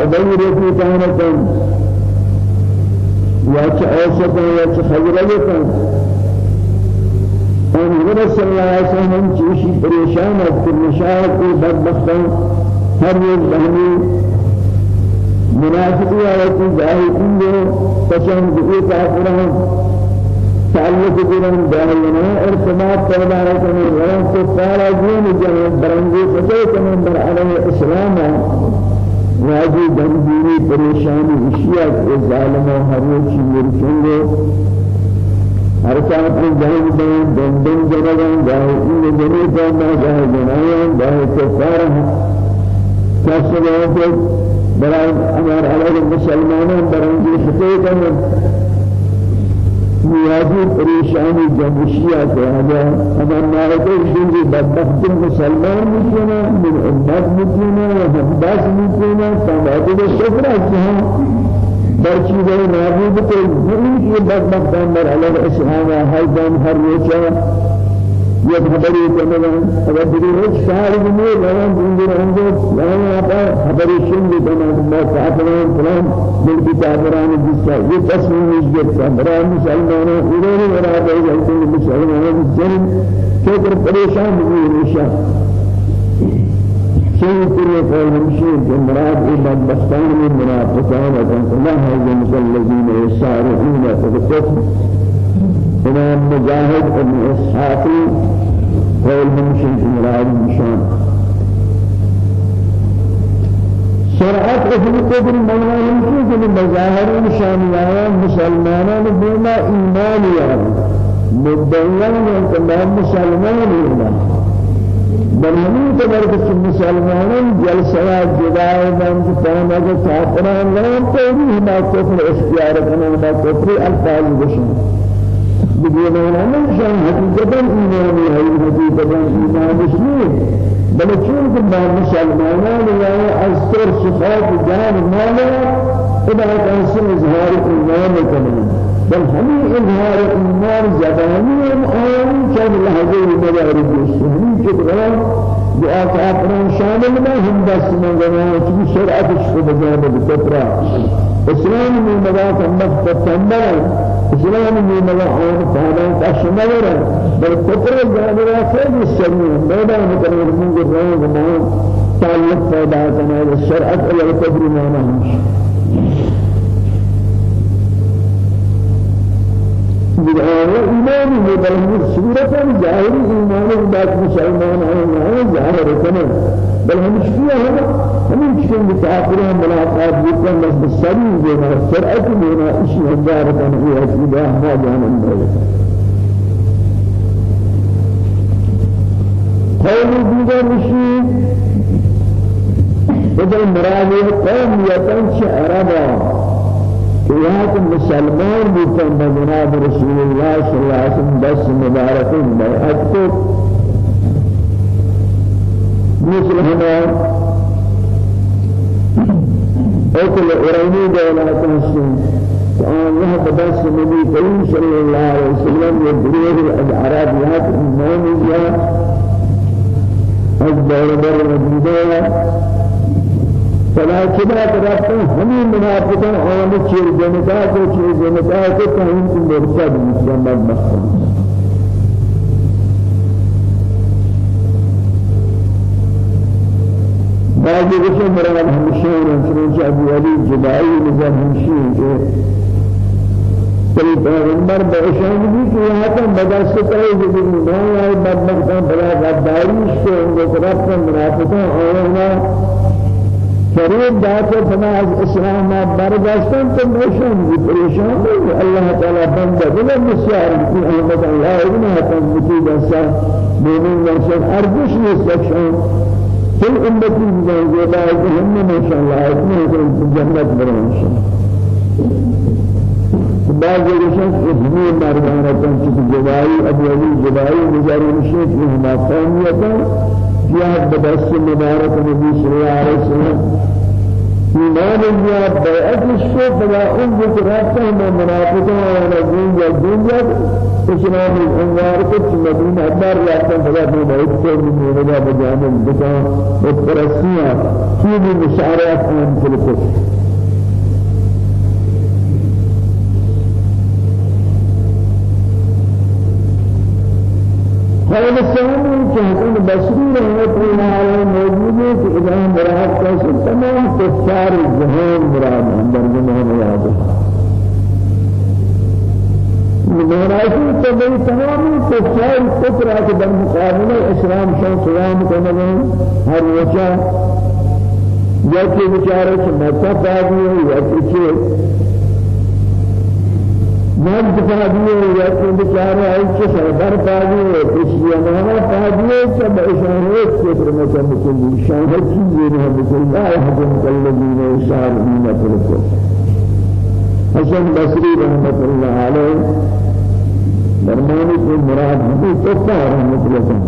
أبي رضي كانت يا كأوسط يا كخيرة أن النبي صلى الله عليه وسلم چیشی پریشان ہے کہ مشاہد کو بدبختوں ہر ایک بہنی منافقی آیتی ظاہرین جو پسند کی کافران تعلق بلن دائما ارتباط پیدا کرنے والوں کو پارا دین جنب برنگی فتح کرنے بر علیہ اسلام واجی دنبیری پریشانی اشیاء کے ظالم و حروچی مرکنگو حرکات میں جہاں دیں دن دن جنگاں جاہے ان دنی کرنا جاہے جنائیاں جاہے کفار کسب ہے برای ہمارے علیہ مسلمانوں برنگی خطے کرنے نیازی پریشانی جمشیہ کے آجا اگر نارتے شنگی بدبخت مسلمان مکینا من امت مکینا و حباس مکینا سامعات و شکر اجہاں برچی گئے نابود کو ضرور کی بدبخت اندر علیہ السلام ہر دن ہر روچہ یہ خبری کرنا اگر دیگر ایک شہر میں لگن دین رہنگے لگن آتا خبری سن بھی کرنا میں کافران فلان دل کی کافران جس کا یہ تصمیم اس کے کافران مسلمانوں انہوں نے ارادہ ہے کہ مسلمانوں جن کے پر پریشان ہوئے ہمیشہ شيء كل قول مشير جمرات إلا بستان من منافقان الله هذا الذين يسارعون في الكفر إمام مجاهد ابن إسحاق قول همشن إمراد مشان شرعت أهل قدر مولا يمكن أن مظاهر مشان يا مسلمان بما إيمان يا مدعيان أن تمام مسلمان بل همین قدر که مسلمانان جلسه جدای من اگر کافران لهم توی ما کفر اختیار کنند ما کفر الفاظ بشن. بدون من شان حقيقة إيمان هي حقيقة إيمان مسلم بل چون بعض مسلمانان یا اثر صفات جان مالا إذا كان إظهار إيمان كمان بل هم إظهار إيمان زباني آيان تمام لحظه المدارج السهمي كده دعاء كافران شامل ما هم بس من جماعة في شرعة الشهود جانب الكفرة إسلام من مدات النفط التنبال إسلام من مدات عون فعلان كشمالة بل كفر جانب خير السليم ماذا نتمنى من جماعة تعلق كنا الشرعة إلى الكفر ما نهمش بدعاء إيمان بل صورة ظاهر إيمان بعد مسلمان هذا ظاهر كمان بل هم شفيا هذا؟ هم شفيا بتعاقلهم ملاقات يكون بس بالسليم بين السرعة بين إشي هزار كان هي أسئلة ما جانا من قول دیگر رشید بدل مراد قوم یتن عربا کو مسلمان کن بجناب رسول اللہ صلی اللہ علیہ وسلم بس مبارک بیعت کو مثل ہما اکل ارینی دولا تنسل آن یہ بدس نبی کریم صلی اللہ علیہ وسلم ایمانیہ از دور بر مدینہ فلا كذا ترى همي منافقين عام چير جنتا کو چير جنتا کو کہیں کی مرتد مسلمان مخصوص بعض رسول مراد همشين چنانچہ ابو علی جبائی نظام همشين کہ تری پیغمبر بشان بھی کہ یہاں کا مدرسہ کرے جو نہ آئے بدبختان بلا غداری سے ان کو طرف منافقوں اور فريد دات فما الإسلام برداشتن تمشون بپریشان الله تعالى بنده بلا مسيار في أحمد الله ابن هتن مكيد أسا مؤمن ورسل أرجوش نستكشون كل أمتي بجان جدا جهنم إن شاء الله اتنه في الجنة برا إن شاء الله بعض الرسل اسمي مردانة تنسك جبائي أبو علي جبائي مجاري مشيك لهما قومية فيها بدس مبارك النبي صلى الله عليه وسلم. إيمان الله بيعت الشوف فلا أنزل رابطة من منافقين ونجين جلدين إسلام الأنوار كت مدينة أدار رابطة فلا من بيت من مدى بجانب بتا وترسيا في مشارات عن في قول الثاني كهتون بصري رحمة الله عليه موجود کہ اذا مراد کیسے تمام کفار الزهور مراد اندر جمع مراد مراد تبعی تمام کفار کفر کے در مقابل إسلام شان سلام کرنے ہر وجہ یا سے مطلب پاگی ہے یا کہ من تفادیه یا کہ بیچارہ ہے کہ سردار پاگی ہے کچھ یہ نہ پاگی ہے کہ اشارے سے پرمچا مکلی شان چیز یہ ہے يحزن الذين يسارعون في الكفر حسن بصری رحمت اللہ علیہ درمانی کو مراد ہمیں کفار مطلقا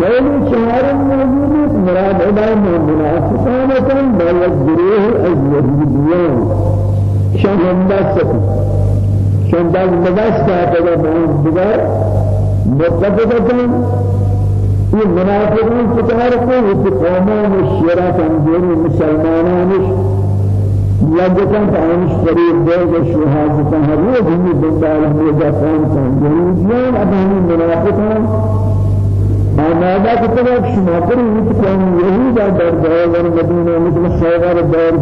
قول شهر موجود مراد أداء منافقان كان بل الدروه اليهوديان شان بس شان بس بس بس بس متفقة یہ منافقین کتار کو اس قومان الشرع تنظیر مسلمانان لجتن تعانش قریب دے شہاد تہر وہ بھی بندال ہمیں جافان تنظیر ابانی منافقان ماذا كتبت شما پر يتكلم يهود در دار مدينة مثل خيبر دار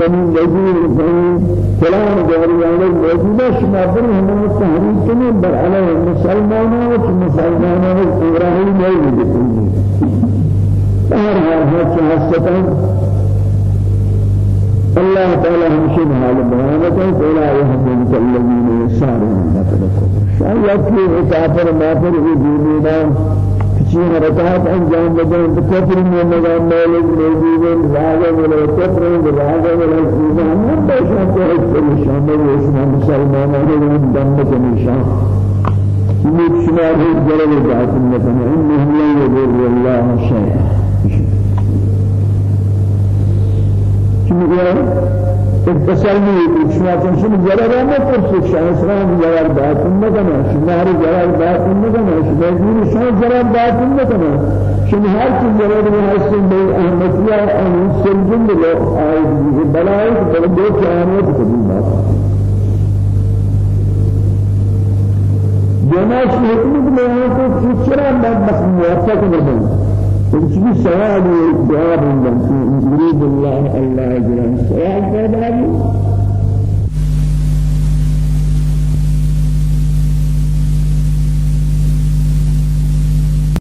بني نذير بني فلان دار يعني موجودة شما هم التحريك كنين بر على المسلمانين ومسلمانين إبراهيم موجود هر هر هر حسيتان الله تعالى همشي هذا بيانة فلا يهدون الذين يسارون شاء يكفي كافر ما في ديننا چی حرکات انجام بدن بکفر میں نظام مالک موجود ہے راجہ ولا کفر راجہ ولا ایمان ہم بشان کو ایک شامل ہے اسلام مسلمانوں نے دم کے نشان یہ شمار ہے جلال ذات مثلا انه لا يضر الله شيئا تسلمی شما چون جلال ما پرسید شما اسلام جلال باطن نکنه شما هر جلال باطن نکنه شما دین شما جلال باطن نکنه شما هر چیز جلال ما هستیم به احمدیه. آن سلجن بلو آید بلایی که بلو دو کیانیت کدیم بات جناش حکمت میں ہے تو چرا بدبخت موافق نہیں فكذي سؤال جواب يريد الله الله جل سؤال پیدا